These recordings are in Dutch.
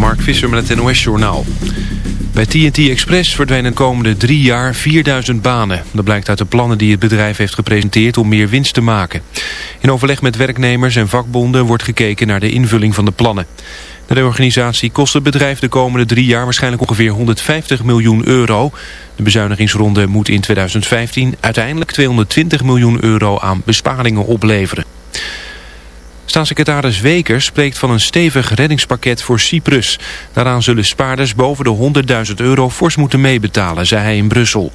Mark Visser met het NOS-journaal. Bij TNT Express verdwijnen de komende drie jaar 4000 banen. Dat blijkt uit de plannen die het bedrijf heeft gepresenteerd om meer winst te maken. In overleg met werknemers en vakbonden wordt gekeken naar de invulling van de plannen. De reorganisatie kost het bedrijf de komende drie jaar waarschijnlijk ongeveer 150 miljoen euro. De bezuinigingsronde moet in 2015 uiteindelijk 220 miljoen euro aan besparingen opleveren. Staatssecretaris Wekers spreekt van een stevig reddingspakket voor Cyprus. Daaraan zullen spaarders boven de 100.000 euro fors moeten meebetalen, zei hij in Brussel.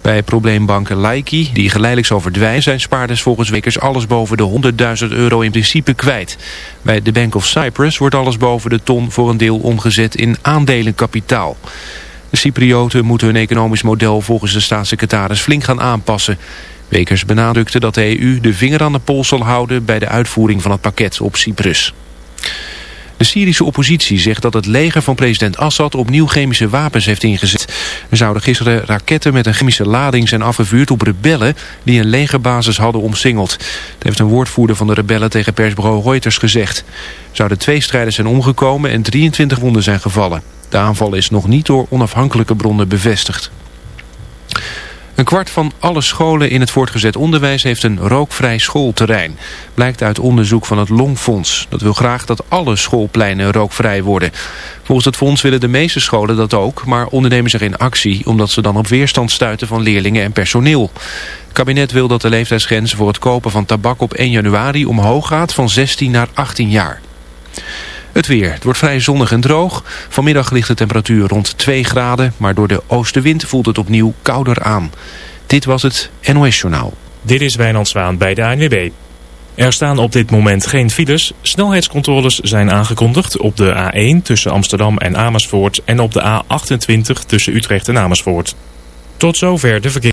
Bij probleembanken Laiki, die geleidelijk zal verdwijnen, zijn spaarders volgens Wekers alles boven de 100.000 euro in principe kwijt. Bij de Bank of Cyprus wordt alles boven de ton voor een deel omgezet in aandelenkapitaal. De Cyprioten moeten hun economisch model volgens de staatssecretaris flink gaan aanpassen. Wekers benadrukte dat de EU de vinger aan de pols zal houden bij de uitvoering van het pakket op Cyprus. De Syrische oppositie zegt dat het leger van president Assad opnieuw chemische wapens heeft ingezet. Er zouden gisteren raketten met een chemische lading zijn afgevuurd op rebellen die een legerbasis hadden omsingeld. Dat heeft een woordvoerder van de rebellen tegen persbureau Reuters gezegd. Er zouden twee strijders zijn omgekomen en 23 wonden zijn gevallen. De aanval is nog niet door onafhankelijke bronnen bevestigd. Een kwart van alle scholen in het voortgezet onderwijs heeft een rookvrij schoolterrein. Blijkt uit onderzoek van het Longfonds. Dat wil graag dat alle schoolpleinen rookvrij worden. Volgens het fonds willen de meeste scholen dat ook, maar ondernemen zich in actie... omdat ze dan op weerstand stuiten van leerlingen en personeel. Het kabinet wil dat de leeftijdsgrens voor het kopen van tabak op 1 januari omhoog gaat van 16 naar 18 jaar. Het weer. Het wordt vrij zonnig en droog. Vanmiddag ligt de temperatuur rond 2 graden, maar door de oostenwind voelt het opnieuw kouder aan. Dit was het NOS Journaal. Dit is Wijnand Zwaan bij de ANWB. Er staan op dit moment geen files. Snelheidscontroles zijn aangekondigd op de A1 tussen Amsterdam en Amersfoort en op de A28 tussen Utrecht en Amersfoort. Tot zover de verkeer.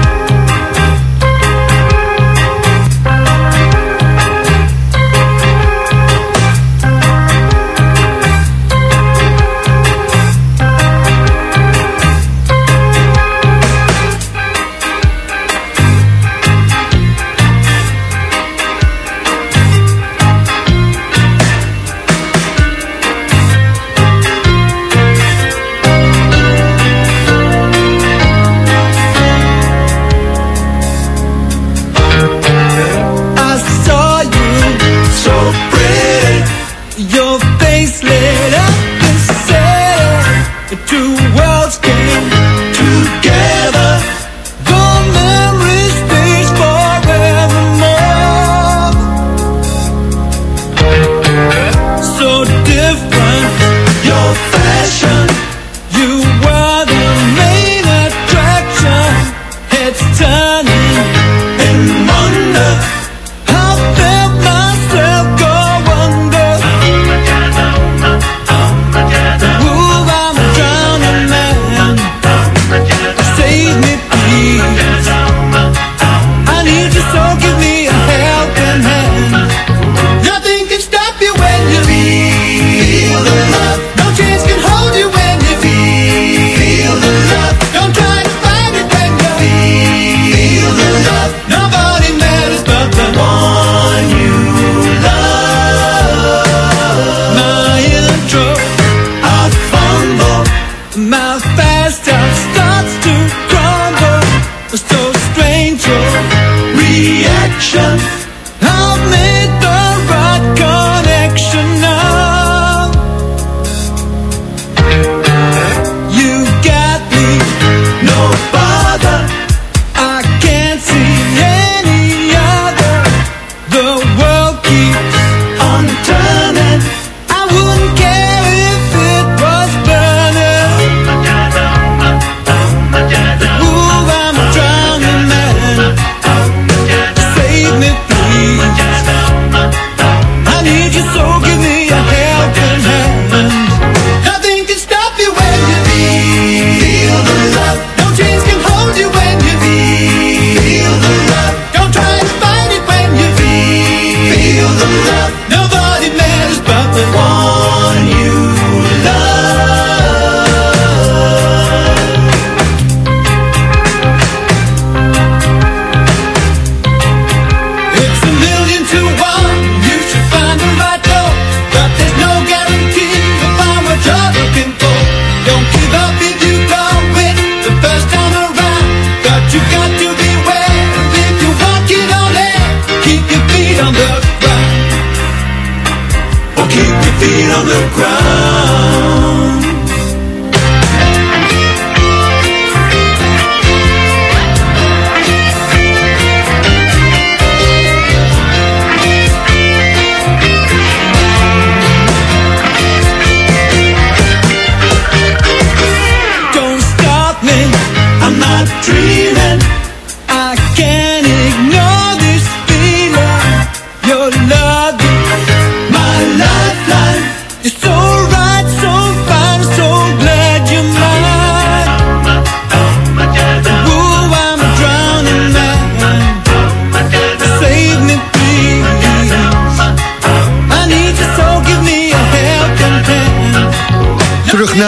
Ground.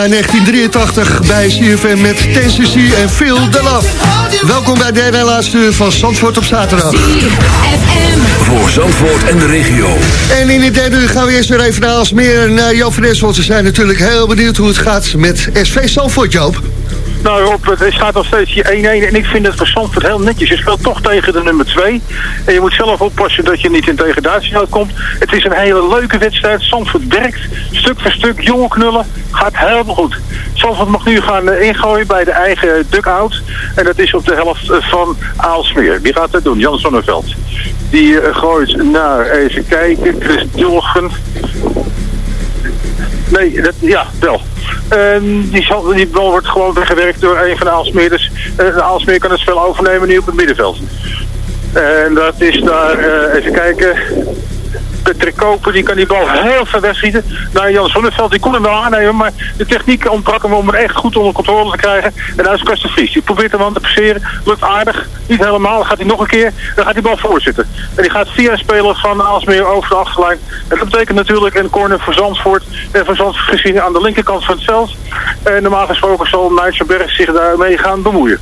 Naar 1983 bij CFM met Tennessee en Phil de Love. Welkom bij de derde en laatste uur van Zandvoort op zaterdag. Voor Zandvoort en de regio. En in het derde uur gaan we eerst weer even naar Alsmeer naar Joop van Es, want we zijn natuurlijk heel benieuwd hoe het gaat met SV Zandvoort, Joop. Nou Rob, het staat nog steeds hier 1-1 en ik vind het voor heel netjes. Je speelt toch tegen de nummer 2. En je moet zelf oppassen dat je niet in degradatie uitkomt. Het is een hele leuke wedstrijd. Zandvoort werkt stuk voor stuk. Jonge knullen. Gaat helemaal goed. Zandvoort mag nu gaan eh, ingooien bij de eigen dugout. En dat is op de helft eh, van Aalsmeer. Wie gaat dat doen? Jan Sonneveld. Die eh, gooit naar, even kijken, Chris Dilgen. Nee, dat, ja, wel. Ehm, die, die bal wordt gewoon weggewerkt door een van de Aalsmeerders. Uh, de Aalsmeer kan het spel overnemen nu op het middenveld. En dat is daar, eh, even kijken... Patrick Koper, die kan die bal heel ver wegschieten. Nou, Jan Zonneveld, die kon hem wel aannemen, maar de techniek ontbrak hem om hem echt goed onder controle te krijgen. En daar is Karsten. Die probeert hem aan te passeren. Lukt aardig. Niet helemaal. Dan gaat hij nog een keer. Dan gaat die bal voorzitten. En die gaat via een speler van Aalsmeer over de achterlijn. En dat betekent natuurlijk een corner voor Zandvoort. En voor Zandvoort gezien aan de linkerkant van het veld. En normaal gesproken zal Nijtsenberg zich daarmee gaan bemoeien.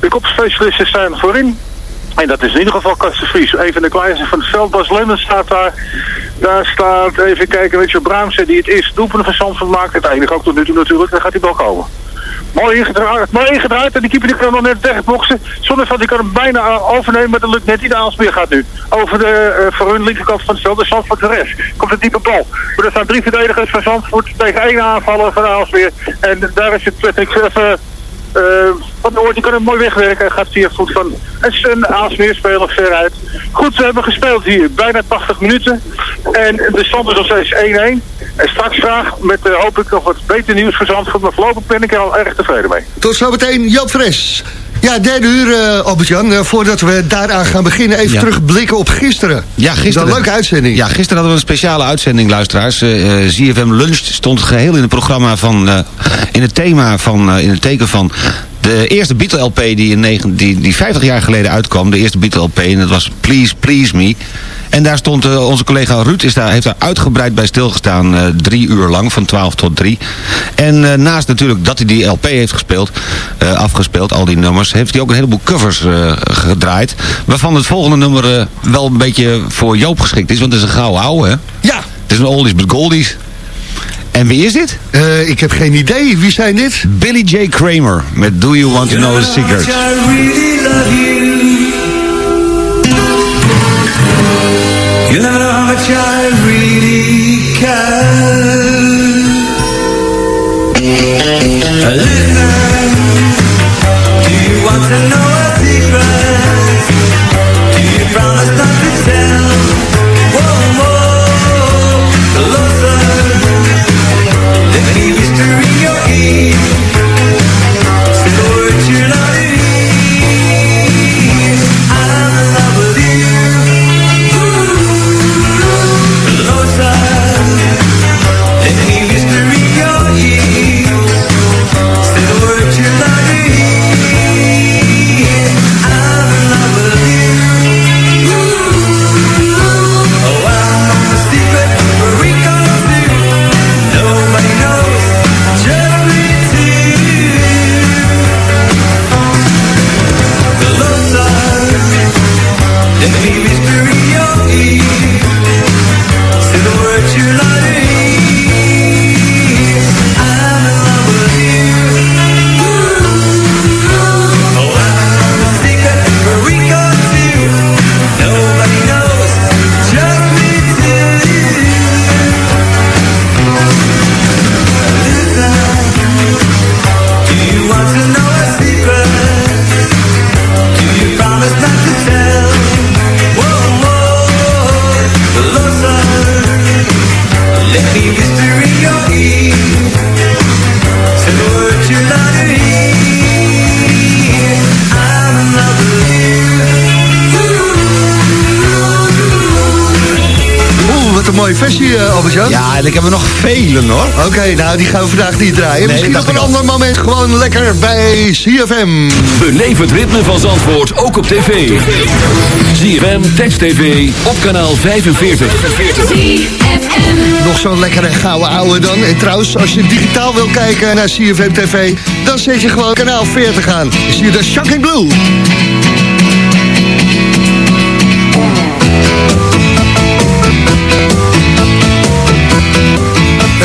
De kopspecialisten staan voorin. En dat is in ieder geval Karsten Vries. Een van de kleinste van het veld. Bas Lemmens staat daar. Daar staat, even kijken, je, Braamse die het eerste doelpunt van Zandvoort maakt. Het ook tot nu toe natuurlijk. Dan gaat die bal komen. Mooi ingedraaid, mooi ingedraaid. En die keeper die kan nog net wegboksen. Zonneveld die kan hem bijna overnemen, maar dat lukt net niet. De Aalsmeer gaat nu over de, uh, voor hun linkerkant van het veld. De Zandvoort de rest. Komt een diepe bal. Maar er staan drie verdedigers van Zandvoort tegen één aanvaller van Aalsmeer. En daar is het Patrick, uh, Eh, van die kan het mooi wegwerken. Hij gaat via voet van het een Aalsmeerspeler veruit. Goed, we hebben gespeeld hier bijna 80 minuten. En de stand is nog steeds 1-1. En straks graag met uh, hopelijk nog wat beter nieuws voor Zandvoort. Maar voorlopig ben ik er al erg tevreden mee. Tot zometeen, Joop Fres. Ja, derde uur, uh, Albert-Jan. Uh, voordat we daaraan gaan beginnen, even Ja. terugblikken op gisteren. Ja, gisteren. Een leuke uitzending. Ja, gisteren hadden we een speciale uitzending, luisteraars. Eh, eh, ZFM Lunch stond geheel in het programma van... eh, in het thema van... eh, in het teken van... De eerste Beatle-LP die, in negen, die, die 50 jaar geleden uitkwam. De eerste Beatle-LP. En dat was Please, Please Me. En daar stond eh, onze collega Ruud is daar, heeft daar uitgebreid bij stilgestaan. eh, drie uur lang, van 12 tot 3. En eh, naast natuurlijk dat hij die LP heeft gespeeld, afgespeeld, al die nummers... heeft hij ook een heleboel covers gedraaid. Waarvan het volgende nummer wel een beetje voor Joop geschikt is. Want het is een gouden ouwe, hè? Ja. Het is een oldies but goldies. En wie is dit? Eh, ik heb geen idee. Wie zijn dit? Billy J. Kramer met Do You Want To Know The Secret. You never know how much I really care. Nou die gaan we vandaag niet draaien. Nee, Misschien op een ander moment gewoon lekker bij CFM. Beleef het ritme van Zandvoort ook op tv. ZFM, Text TV, op kanaal 45. Nog zo'n lekkere gouden ouwe dan. En trouwens, als je digitaal wil kijken naar CFM TV... dan zet je gewoon kanaal 40 aan. Zie je de Shocking Blue.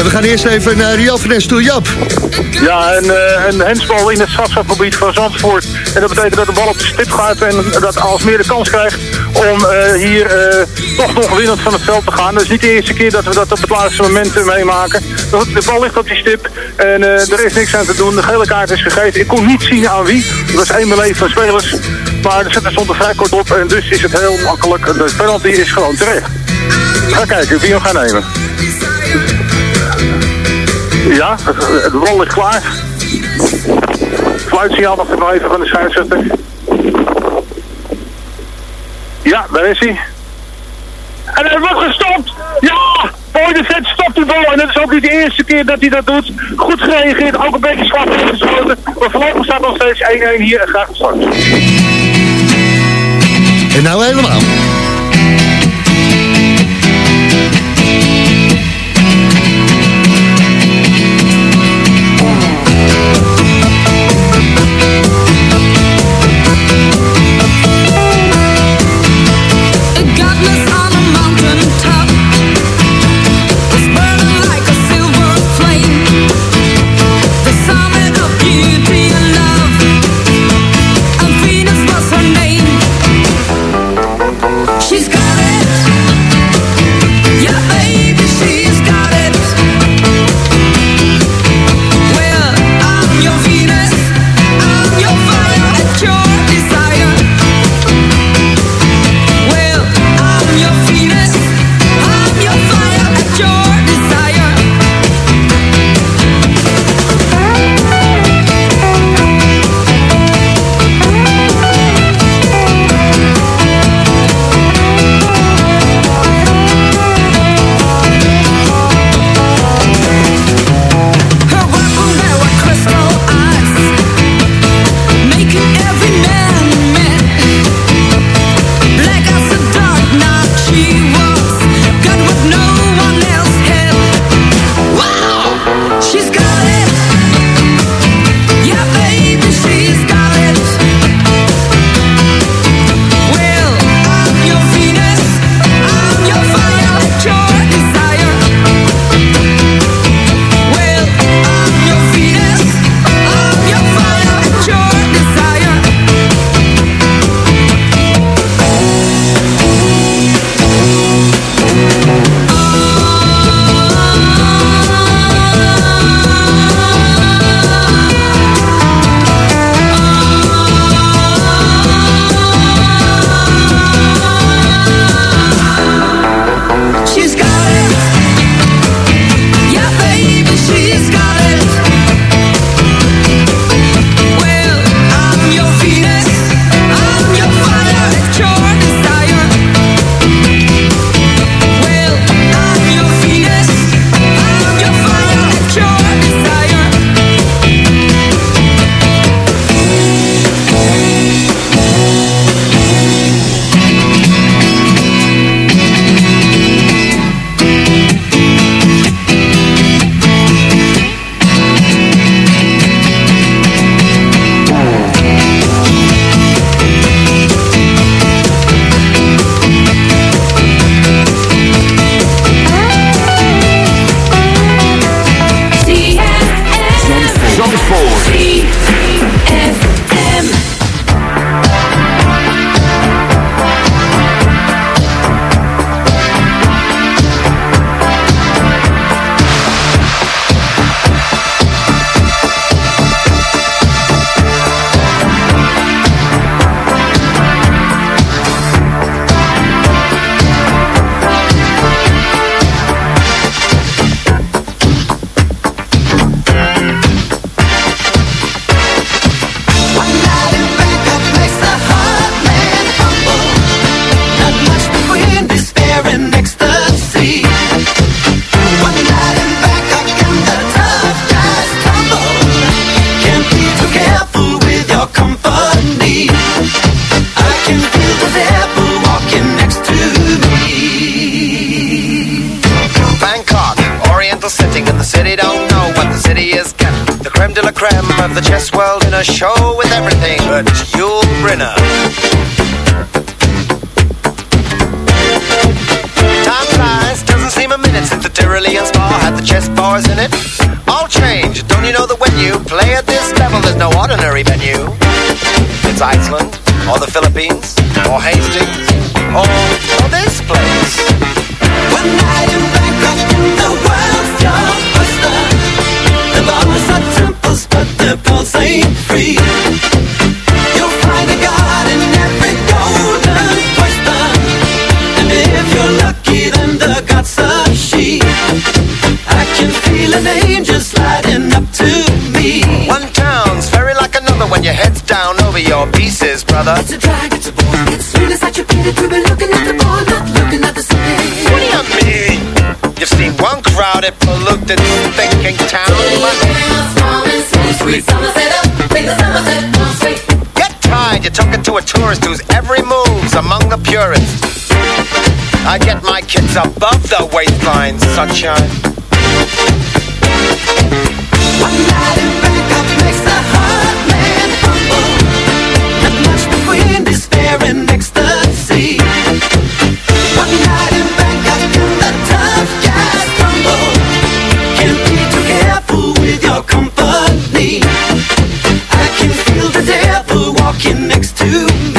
We gaan eerst even naar Jan Fres toe. Jap. Ja, een, eh, een hensbal in het strafschopgebied van Zandvoort. En dat betekent dat de bal op de stip gaat en dat Alsmeer de kans krijgt om eh, hier eh, toch nog winnend van het veld te gaan. Dat is niet de eerste keer dat we dat op het laatste moment eh, meemaken. De, de bal ligt op die stip en eh, er is niks aan te doen. De gele kaart is gegeven. Ik kon niet zien aan wie. Het was één beleefd van spelers. Maar er zit- er stond er vrij kort op en dus is het heel makkelijk. De penalty is gewoon terecht. Ga kijken wie hem gaat nemen. Ja, de bal ligt klaar. Fluitsignaal nog nog even van de scheidsrechter. Ja, daar is hij. En hij wordt gestopt! Ja! Mooi de vet stopt de bal. En dat is ook niet de eerste keer dat hij dat doet. Goed gereageerd, ook een beetje slap geschoten. Maar voorlopig staat nog steeds 1-1 hier en graag gestart. En nou helemaal. Your pieces, brother. It's a drag, it's a bore. It's really such a pity to be looking at the ball, not looking at the city. What do you mean? You've seen one crowded, polluted, thinking town, but... Get tired, you're talking to a tourist whose every move's among the purists. I get my kids above the waistline, sunshine. One night in Bangkok makes a company. I can feel the devil walking next to me.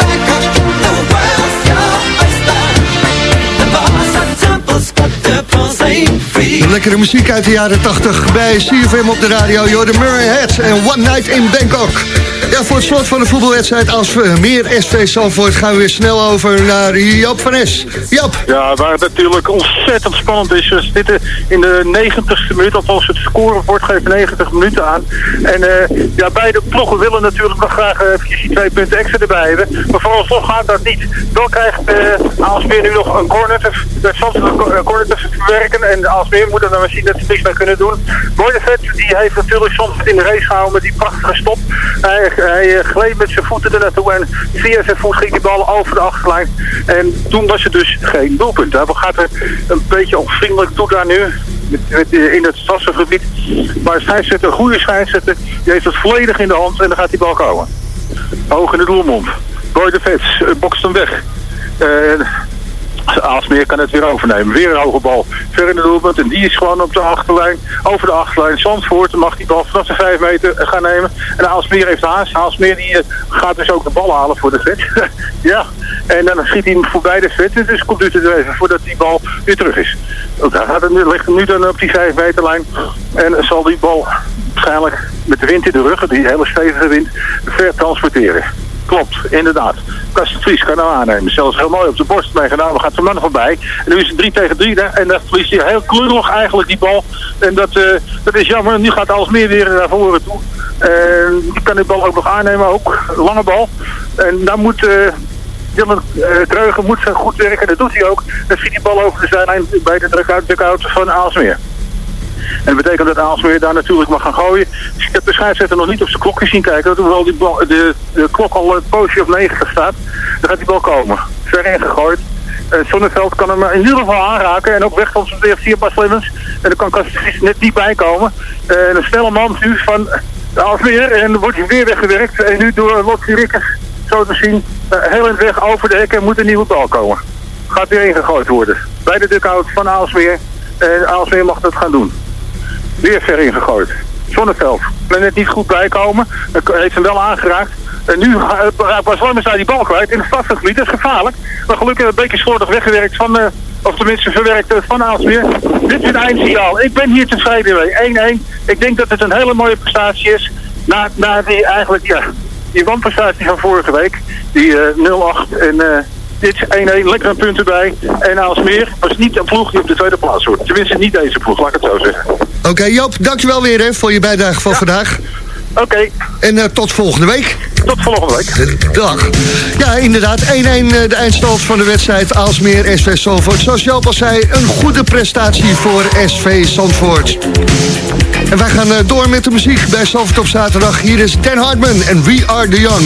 Lekkere muziek uit de jaren 80 bij CFM op de radio. Jordan Murray Head en One Night in Bangkok. Ja, voor het slot van de voetbalwedstrijd als meer SV Zandvoort... gaan we weer snel over naar Joop van Es. Joop. Ja, waar het natuurlijk ontzettend spannend is. We zitten in de 90ste minuut, althans het scorebord geeft 90 minuten aan. En eh, ja, beide ploegen willen natuurlijk nog graag uh, twee punten extra erbij hebben. Maar vooralsnog gaat dat niet. Dan krijgt uh, Aalsmeer nu nog een corner te, een corner te verwerken. En Aalsmeer moet er dan zien dat ze niks mee kunnen doen. Boydevet, die heeft natuurlijk soms in de race gehouden met die prachtige stop. Hij uh, gleed met zijn voeten er naartoe en via zijn voet ging die bal over de achterlijn. En toen was het dus geen doelpunt. Hij gaat er een beetje onvriendelijk toe daar nu. In het stadsgebied. Maar scheidsrechter, een goede scheidsrechter, die heeft het volledig in de hand en dan gaat die bal komen. Hoog in de doelmond. Boy de Vets uh, bokst hem weg. Aalsmeer kan het weer overnemen. Weer een hoge bal. Ver in de doelpunt. En die is gewoon op de achterlijn. Over de achterlijn. Zandvoort mag die bal vanaf de 5 meter gaan nemen. En Aalsmeer heeft haast. Aalsmeer die, uh, gaat dus ook de bal halen voor de vet. ja. En dan schiet hij hem voorbij de vet. Dus komt het er even voordat die bal weer terug is. Daar gaat het ligt nu dan op die 5 meterlijn. En zal die bal waarschijnlijk met de wind in de rug, die hele stevige wind, ver transporteren. Klopt, inderdaad. Kast Vries kan nou aannemen. Zelfs heel mooi op de borst meegenomen. Gaat zijn man voorbij. En nu is het 3 tegen 3. En dan verliest hij heel klungelig eigenlijk die bal. En dat, uh, dat is jammer. Nu gaat alles weer naar voren toe. Die kan die bal ook nog aannemen. Ook lange bal. En dan moet... Uh, Dylan uh, Kreugen moet goed werken. Dat doet hij ook. Dan schiet die bal over de zijlijn bij de druk-out van Aalsmeer. En dat betekent dat Aalsmeer daar natuurlijk mag gaan gooien. Dus ik heb de scheidsrechter nog niet op zijn klokje zien kijken. Hoewel die bal, de, de klok al een poosje op 90 staat. Dan gaat die bal komen. Ver ingegooid. Uh, Zonneveld kan hem in ieder geval aanraken. En ook wegtransporteren via Bas Lemmens. En dan kan Kastjes net niet bij komen. Uh, en een snelle man nu van Aalsmeer. En dan wordt hij weer weggewerkt. En nu door Lottie Rikkers, zo te zien, uh, heel in weg over de hekken moet een nieuwe bal komen. Gaat weer ingegooid worden. Bij de dugout van Aalsmeer. En Aalsmeer mag dat gaan doen. Weer ver ingegooid. Zonneveld. kan net niet goed bijkomen. Heeft hem wel aangeraakt. En nu raakt Bas Lammers daar die bal kwijt in het stadsgebied. Dat is gevaarlijk. Maar gelukkig een beetje slordig weggewerkt van, uh, of tenminste verwerkt van Aalsmeer. Dit is het eindsignaal. Ik ben hier tevreden mee. 1-1. Ik denk dat het een hele mooie prestatie is. Na, na die eigenlijk, ja, die wanprestatie van vorige week. Die eh 0-8 en... eh dit is 1-1, lekker een punt erbij. En Aalsmeer was niet een ploeg die op de tweede plaats hoort. Tenminste, niet deze ploeg, laat ik het zo zeggen. Oké Joop, dankjewel weer hè, voor je bijdrage van vandaag. Oké. En eh, tot volgende week. Tot volgende week. Dag. Ja, inderdaad. 1-1 eh, de eindstand van de wedstrijd Aalsmeer SV Zandvoort. Zoals Joop al zei, een goede prestatie voor SV Zandvoort. En wij gaan eh, door met de muziek bij Zandvoort op zaterdag. Hier is Dan Hartman en We Are The Young.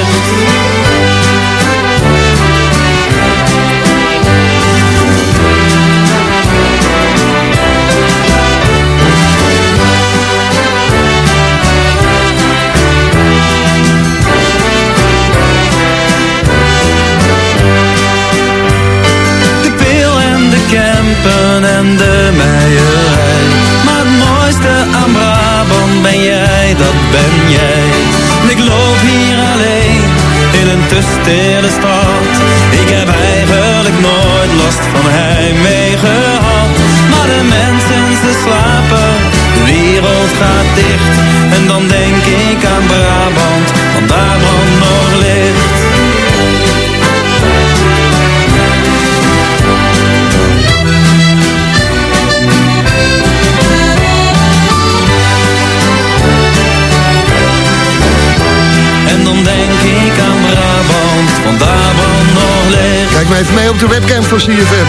CFM.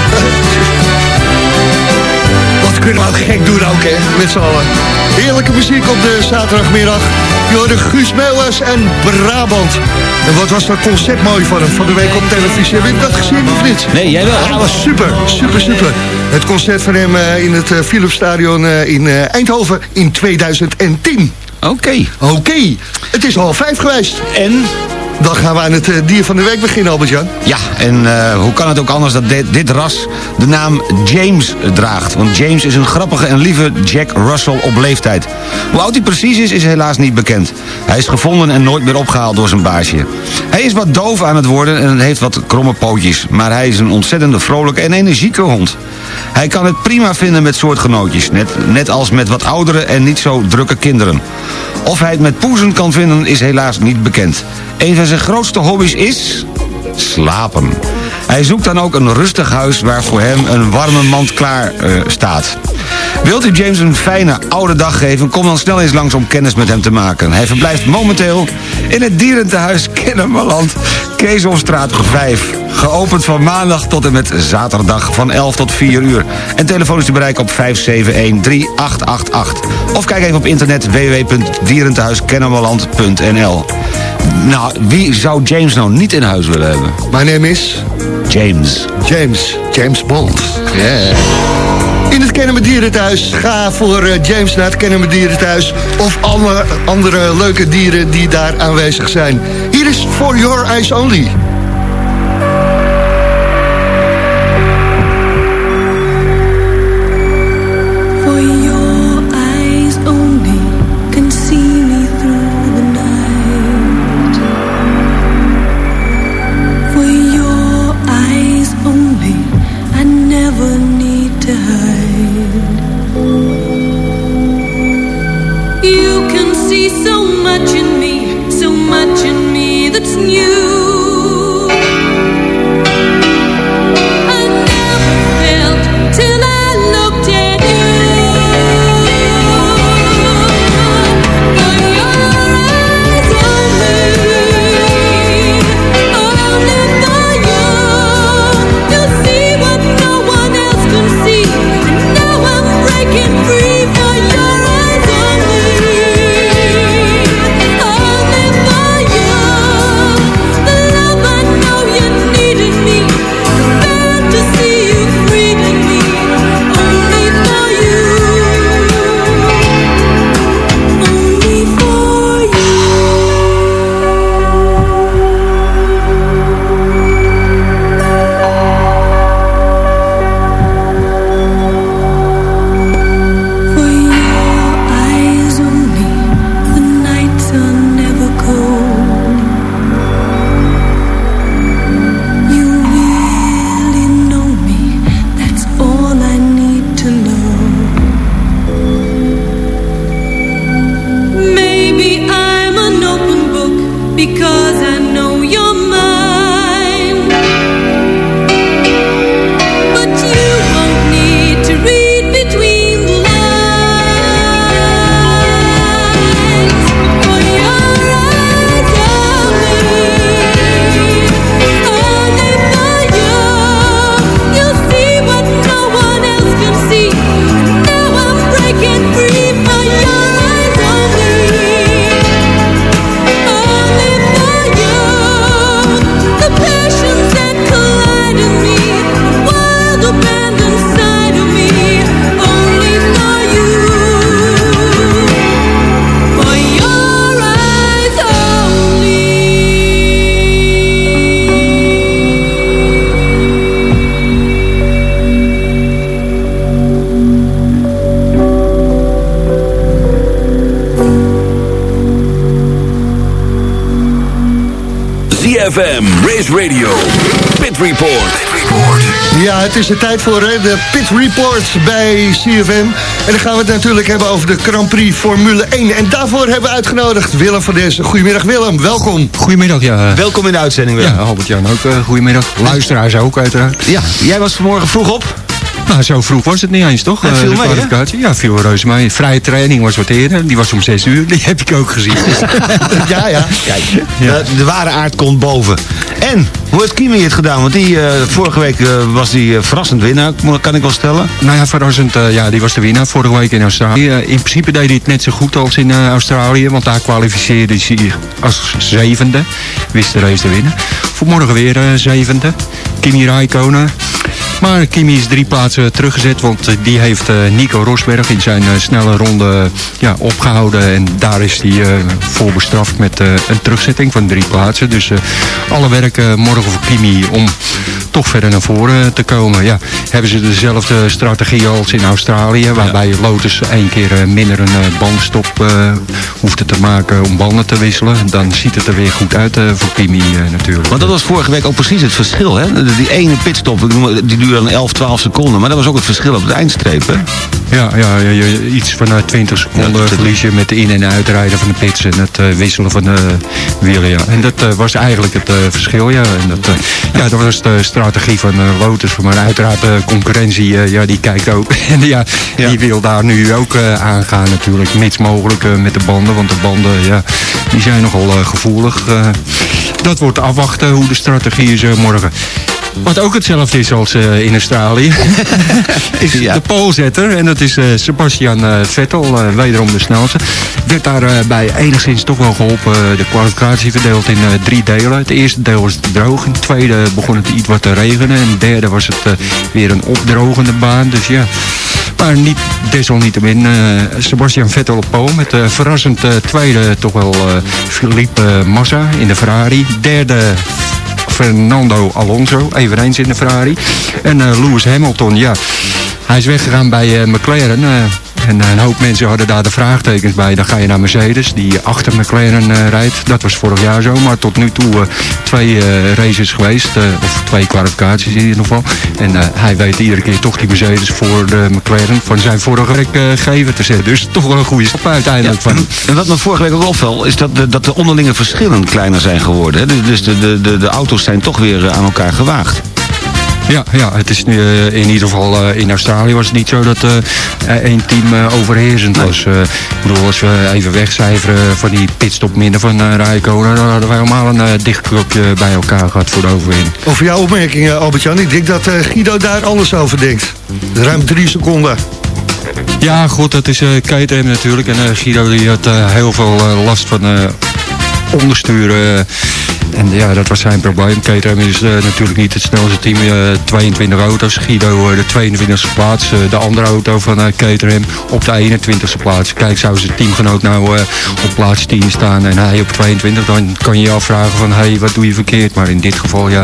Wat kunnen we ook gek doen ook, hè, met z'n allen. Heerlijke muziek op de zaterdagmiddag. Je hoorde Guus Meeuwers en Brabant. En wat was dat concept mooi van hem, van de week op televisie. Heb je dat gezien of niet? Nee, jij wel. Ja, dat was super, super, super. Het concert van hem eh, in het uh, Philipsstadion eh, in eh, Eindhoven in 2010. Oké. Oké, het is al vijf geweest. En? Dan gaan we aan het eh, dier van de week beginnen, Albert-Jan. Ja, en eh, hoe kan het ook anders dat dit, dit ras de naam James draagt? Want James is een grappige en lieve Jack Russell op leeftijd. Hoe oud hij precies is, is helaas niet bekend. Hij is gevonden en nooit meer opgehaald door zijn baasje. Hij is wat doof aan het worden en heeft wat kromme pootjes. Maar hij is een ontzettende vrolijke en energieke hond. Hij kan het prima vinden met soortgenootjes. Net, net als met wat oudere en niet zo drukke kinderen. Of hij het met poezen kan vinden is helaas niet bekend. Een van zijn grootste hobby's is... slapen. Hij zoekt dan ook een rustig huis waar voor hem een warme mand klaar eh, staat. Wilt u James een fijne oude dag geven... kom dan snel eens langs om kennis met hem te maken. Hij verblijft momenteel in het dierentehuis Kennemerland... Keeshofstraat 5. Geopend van maandag tot en met zaterdag van 11 tot 4 uur. En telefoon is te bereiken op 571-3888. Of kijk even op internet www.dierentehuiskennemerland.nl Nou, wie zou James nou niet in huis willen hebben? Mijn naam is... James. James. James Bond. Yeah. In het Kennemer Dierenthuis. Ga voor uh, James naar het Kennemer Dierenthuis. Of alle andere leuke dieren die daar aanwezig zijn. Hier is For Your Eyes Only. ZFM, Race Radio, Pit Report. Ja, het is de tijd voor hè, de Pit Report bij CFM. En dan gaan we het natuurlijk hebben over de Grand Prix Formule 1. En daarvoor hebben we uitgenodigd Willem van Dessen. Goedemiddag Willem, welkom. Goedemiddag, ja. Welkom in de uitzending weer. Ja, Albert-Jan ook. eh, goedemiddag. Luisteraars ook uiteraard. Ja, jij was vanmorgen vroeg op. Nou, zo vroeg was het niet eens, toch? Ja, Eh, viel de mee, kwalificatie. Ja, viel reuze mee. Vrije training was wat eerder. Die was om 6 uur. Die heb ik ook gezien. ja, ja. Kijk, de, de ware aard komt boven. En, hoe heeft Kimi het gedaan? Want die, eh, vorige week eh, was die verrassend winnaar, kan ik wel stellen. Nou ja, verrassend. ja, die was de winnaar vorige week in Australië. In principe deed hij het net zo goed als in Australië. Want daar kwalificeerde hij zich als zevende. Wist de race te winnen. Voor morgen weer zevende. Kimi Räikkönen. Maar Kimi is drie plaatsen teruggezet. Want eh, die heeft eh, Nico Rosberg in zijn eh, snelle ronde ja, opgehouden. En daar is hij voor bestraft met een terugzetting van drie plaatsen. Dus alle werk morgen voor Kimi om toch verder naar voren te komen. Ja, hebben ze dezelfde strategie als in Australië. Waarbij Lotus één keer minder een bandstop hoefde te maken om banden te wisselen. Dan ziet het er weer goed uit voor Kimi natuurlijk. Want dat was vorige week ook precies het verschil, hè? Die ene pitstop, die duurde dan 11, 12 seconden. Maar dat was ook het verschil op het eindstreep, hè? Ja, ja, ja, iets van eh, 20 seconden verlies je met de in- en uitrijden van de pits en het eh, wisselen van de wielen. Ja. En dat eh, was eigenlijk het verschil. Ja. En dat, ja, dat was de strategie van Lotus. Maar uiteraard de concurrentie, ja, die kijkt ook. en ja, die wil daar nu ook eh, aangaan natuurlijk. Mits mogelijk met de banden. Want de banden, ja, die zijn nogal gevoelig. dat wordt afwachten hoe de strategie is morgen. Wat ook hetzelfde is als eh, in Australië. is de poolzetter. En dat is eh, Sebastian eh, Vettel, wederom de snelste. Werd daarbij enigszins toch wel geholpen. eh, de kwalificatie verdeeld in drie delen. Het eerste deel was droog. In het tweede begon het iets wat te regenen. En het derde was het weer een opdrogende baan. Dus ja... Maar niet, desalniettemin, Sebastian Vettel op Pool. Met verrassend tweede toch wel Felipe Massa in de Ferrari. Derde Fernando Alonso, eveneens in de Ferrari. En eh, Lewis Hamilton, ja, hij is weggegaan bij eh, McLaren. En een hoop mensen hadden daar de vraagtekens bij. Dan ga je naar Mercedes, die achter McLaren eh, rijdt. Dat was vorig jaar zo, maar tot nu toe eh, twee eh, races geweest. of twee kwalificaties in ieder geval. En hij weet iedere keer toch die Mercedes voor de McLaren van zijn vorige werkgever te zetten. Dus toch wel een goede stap uiteindelijk van. En wat me vorige week ook opviel, is dat de, dat de onderlinge verschillen kleiner zijn geworden. Hè? Dus de, de, de, de auto's zijn toch weer aan elkaar gewaagd. Ja, ja, het is nu eh, in ieder geval eh, in Australië was het niet zo dat eh, één team overheersend was. Ik bedoel, als we even wegcijferen van die pitstop minder van uh, Rijkonen, dan hadden wij allemaal een dicht klokje bij elkaar gehad voor de overwinning. Over jouw opmerkingen, Albert-Jan. Ik denk dat Guido daar anders over denkt. Ruim drie seconden. Ja, goed, dat is KTM natuurlijk. En Guido die had heel veel last van ondersturen. En ja, dat was zijn probleem. KTM is eh, natuurlijk niet het snelste team. eh 22 auto's. Guido eh, de 22e plaats. eh, de andere auto van eh KTM op de 21e plaats. Kijk, zou zijn teamgenoot nou eh, op plaats 10 staan en hij op 22, dan kan je je afvragen van, hey, wat doe je verkeerd? Maar in dit geval, ja,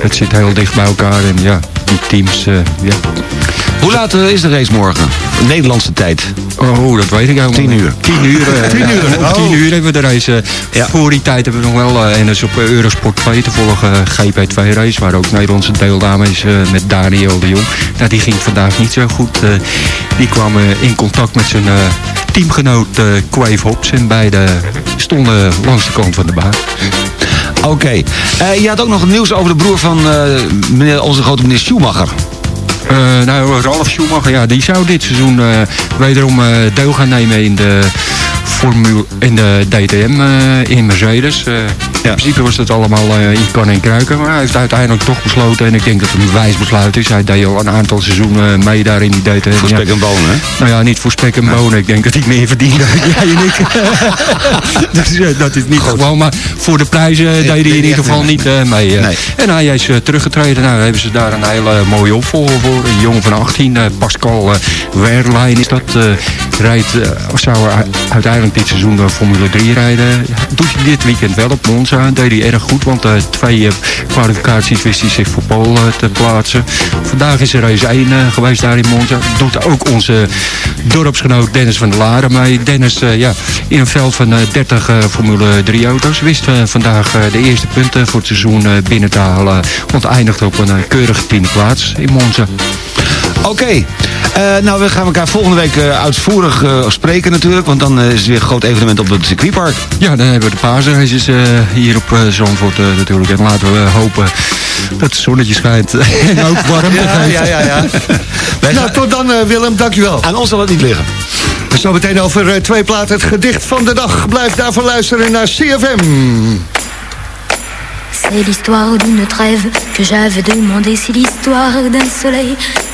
het zit heel dicht bij elkaar. En ja, die teams, eh, ja. Hoe laat eh, is de race morgen? Nederlandse tijd. Oh, dat weet ik helemaal 10 uur. 10 uur. eh, 10 uur, Om oh. 10 uur hebben we de race. eh, Voor die tijd hebben we nog wel. en dat is op Eurosport 2 te volgen. eh, GP2 race. Waar ook Nederlandse deelname is met Daniel de Jong. Nou, die ging vandaag niet zo goed. die kwam in contact met zijn teamgenoot Quave Hobbs. En beide stonden langs de kant van de baan. Oké. Je had ook nog nieuws over de broer van meneer, onze grote meneer Schumacher. Eh, nou, Ralf Schumacher, ja, die zou dit seizoen eh, wederom eh, deel gaan nemen in de Formule in de DTM in Mercedes. Eh, In principe was dat allemaal eh, in kan en kruiken, maar hij heeft uiteindelijk toch besloten en ik denk dat het een wijs besluit is. Hij deed al een aantal seizoenen mee daar in die DTM. Voor spek en bonen, hè? Nou ja, niet voor spek en bonen. Ik denk dat hij meer verdient dan jij en ik. dus, eh, dat is niet gewoon, maar voor de prijzen deed hij in ieder geval niet eh, mee. eh. En hij is eh, teruggetreden. Nou, hebben ze daar een hele mooie opvolger voor. Een jongen van 18, eh, Pascal eh Wehrlein is dat. eh, rijdt, uh, zou uiteindelijk dit seizoen de Formule 3 rijden. Doet hij dit weekend wel op Monza. Deed hij erg goed, want eh, twee eh, kwalificaties wist hij zich voor Pool eh, te plaatsen. Vandaag is er race 1 eh, geweest daar in Monza. Doet ook onze dorpsgenoot Dennis van der Laren mee. Dennis, ja, in een veld van eh, 30 eh, Formule 3 auto's. Wist vandaag de eerste punten voor het seizoen binnen te halen. Want eindigde op een keurige tiende plaats in Monza. Oké, nou we gaan elkaar volgende week uitvoerig eh, spreken natuurlijk. Want dan is het weer een groot evenement op het circuitpark. Ja, dan hebben we de paasraces hier op eh, Zandvoort eh, natuurlijk. En laten we hopen dat het zonnetje schijnt en ook warm. Ja, ja, ja, ja. nou, tot dan eh, Willem, dankjewel. Aan ons zal het niet liggen. Zo meteen over eh, twee platen het gedicht van de dag. Blijf daarvoor luisteren naar CFM. C'est l'histoire d'une trêve que j'avais demandé, c'est l'histoire d'un soleil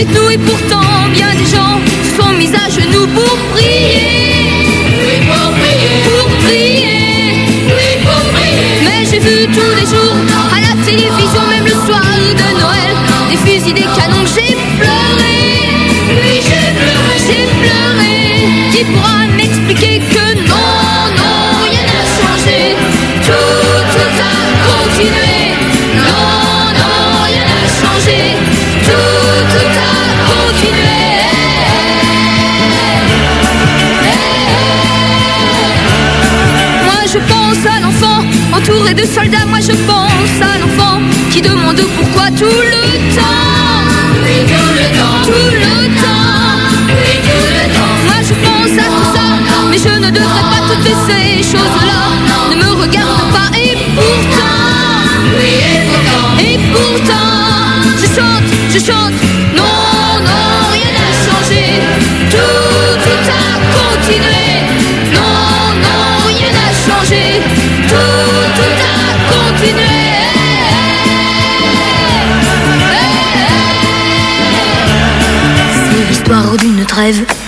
Et pourtant, bien des gens sont mis à genoux pour prier. Oui, pour prier. Pour prier. Oui, pour prier. Mais j'ai vu tous les jours à la télévision, même le soir de Noël, des fusils, des canons. J'ai pleuré. Oui, j'ai pleuré. J'ai pleuré. Qui pourra pense à l'enfant entouré de soldats, moi je pense à l'enfant qui demande pourquoi tout le temps. Oui, tout le temps. Tout le temps. Oui, tout le temps. Moi je pense à tout ça, mais je ne devrais pas toutes ces choses-là. Ne me regarde pas et pourtant. Oui, et pourtant. Et pourtant, je chante, je chante.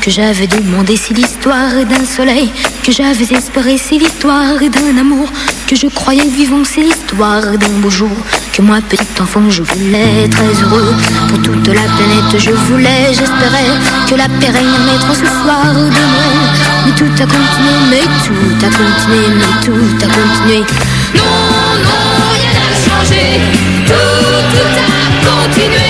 Que j'avais demandé, c'est l'histoire d'un soleil que j'avais espéré, c'est l'histoire d'un amour que je croyais vivant, c'est l'histoire d'un beau jour que moi petit enfant je voulais très heureux pour toute la planète je voulais, j'espérais que la paix règne ce soir de Noël. Mais tout a continué, mais tout a continué, mais tout a continué. Non, non, rien n'a changé. Tout, tout a continué.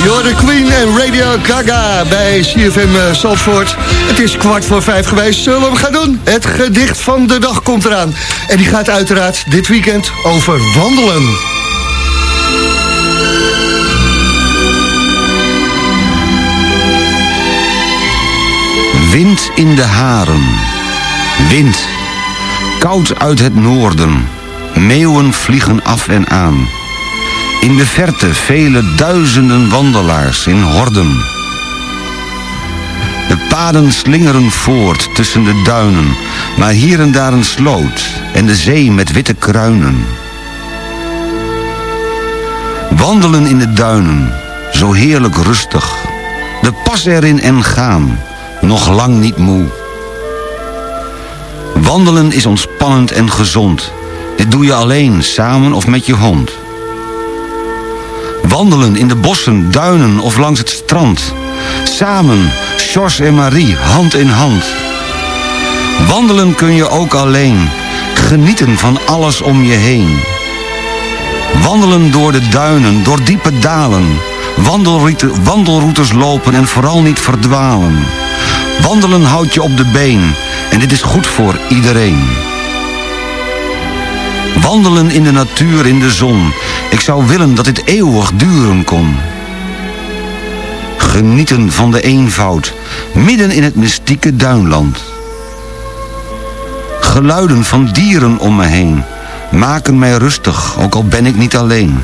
Zowel Jordan Queen en Radio Gaga bij CFM eh, Zandvoort. Het is kwart voor vijf geweest. Zullen we gaan doen? Het gedicht van de dag komt eraan. En die gaat uiteraard dit weekend over wandelen. Wind in de haren. Wind. Koud uit het noorden. Meeuwen vliegen af en aan. In de verte vele duizenden wandelaars in horden. De paden slingeren voort tussen de duinen, maar hier en daar een sloot en de zee met witte kruinen. Wandelen in de duinen, zo heerlijk rustig. De pas erin en gaan, nog lang niet moe. Wandelen is ontspannend en gezond. Dit doe je alleen, samen of met je hond. Wandelen in de bossen, duinen of langs het strand. Samen, Sjors en Marie, hand in hand. Wandelen kun je ook alleen. Genieten van alles om je heen. Wandelen door de duinen, door diepe dalen. Wandelroute- wandelroutes lopen en vooral niet verdwalen. Wandelen houdt je op de been en dit is goed voor iedereen. Wandelen in de natuur in de zon. Ik zou willen dat dit eeuwig duren kon. Genieten van de eenvoud, midden in het mystieke duinland. Geluiden van dieren om me heen maken mij rustig, ook al ben ik niet alleen.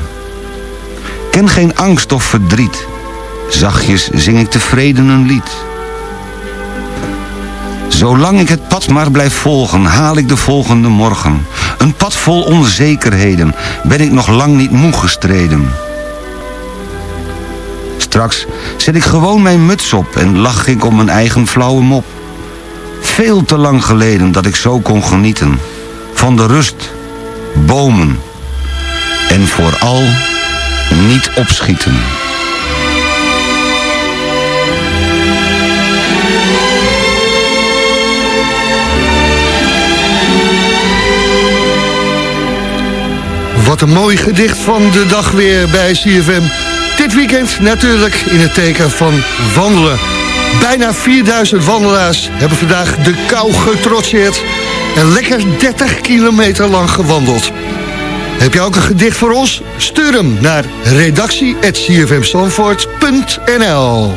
Ken geen angst of verdriet. Zachtjes zing ik tevreden een lied. Zolang ik het pad maar blijf volgen, haal ik de volgende morgen. Een pad vol onzekerheden, ben ik nog lang niet moe gestreden. Straks zet ik gewoon mijn muts op en lach ik om mijn eigen flauwe mop. Veel te lang geleden dat ik zo kon genieten. Van de rust, bomen en vooral niet opschieten. Wat een mooi gedicht van de dag weer bij CFM. Dit weekend natuurlijk in het teken van wandelen. Bijna 4000 wandelaars hebben vandaag de kou getrotseerd... en lekker 30 kilometer lang gewandeld. Heb je ook een gedicht voor ons? Stuur hem naar redactie.cfmstanvoort.nl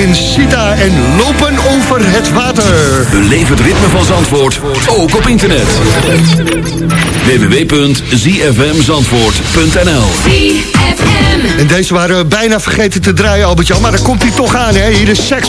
In Sita en lopen over het water. Beleef het ritme van Zandvoort, ook op internet. www.zfmzandvoort.nl En deze waren we bijna vergeten te draaien, Albertje, maar daar komt hij toch aan, hè? Hier de Sex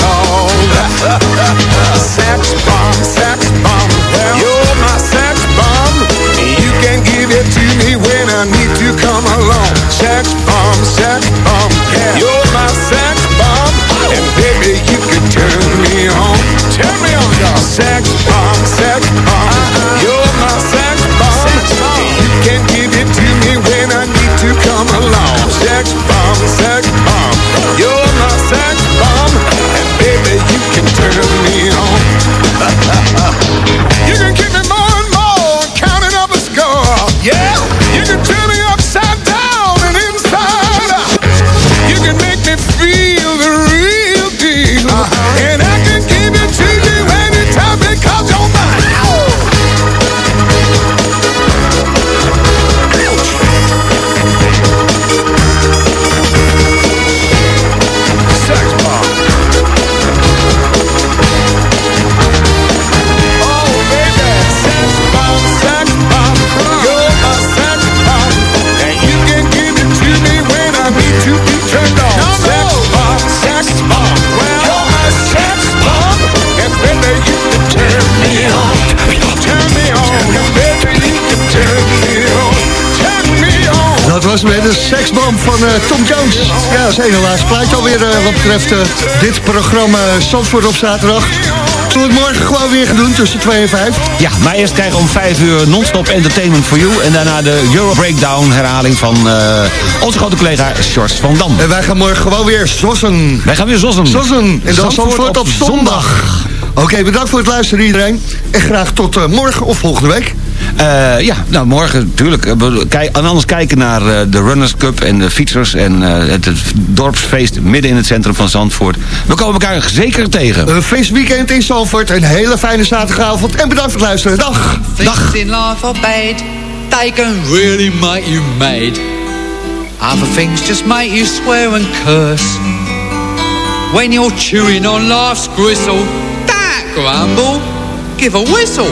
sex bomb, sex bomb. Well, you're my sex bomb. You can give it to me when I need come along. Sex bomb, sex bomb. Yeah. You're my sex bomb. And baby, you can turn me on. Turn me on. Sex bomb, sex bomb. You're my sex was weer de seksbom van eh, Tom Jones. Ja, dat is een helaas plaatje alweer eh, wat betreft eh, dit programma Zandvoort op zaterdag. Zullen we het morgen gewoon weer gaan doen tussen 2 en 5? Ja, maar eerst krijgen we om 5 uur non-stop entertainment for you. En daarna de Euro Breakdown herhaling van onze grote collega Sjors van Dam. En wij gaan morgen gewoon weer zossen. Wij gaan weer zossen. Zossen. En dan Zandvoort op zondag. Oké, bedankt voor het luisteren iedereen. En graag tot morgen of volgende week. Eh, ja, nou morgen natuurlijk. Eh, we- Kijk, en anders kijken naar eh, de Runners Cup en de fietsers en eh, het, het dorpsfeest midden in het centrum van Zandvoort. We komen elkaar zeker tegen. Een feestweekend in Zandvoort. Een hele fijne zaterdagavond. En bedankt voor het luisteren. Dag. Things in life are bad. They can really make you mad. Other things just make you swear and curse. When you're chewing on life's gristle, that grumble, give a whistle.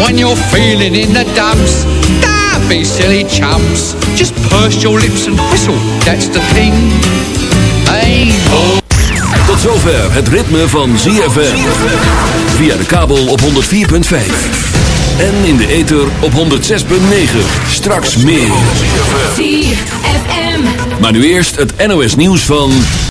When you're feeling in the dumps, don't be silly chumps. Just purse your lips and whistle, that's the thing. Hey, oh. Tot zover het ritme van ZFM. Via de kabel op 104.5. En in de ether op 106.9. Straks meer. ZFM. Maar nu eerst het NOS nieuws van...